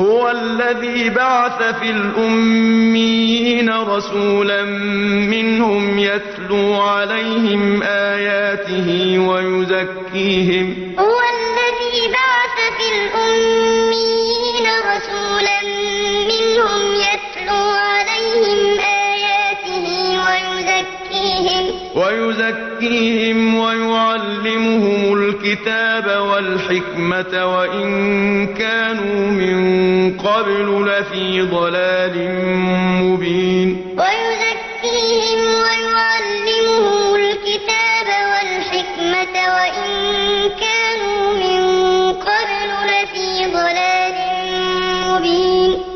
هو الذي بعث في الأميين رسولا منهم يتلو عليهم آياته ويزكيهم. هو الذي بعث في الأميين رسولا منهم يتلو عليهم آياته ويزكيهم. قبل لفي ضلال مبين. ويزكيهم ويعلمهم الكتاب والحكمة وإن كانوا من قبل لفي ضلال مبين.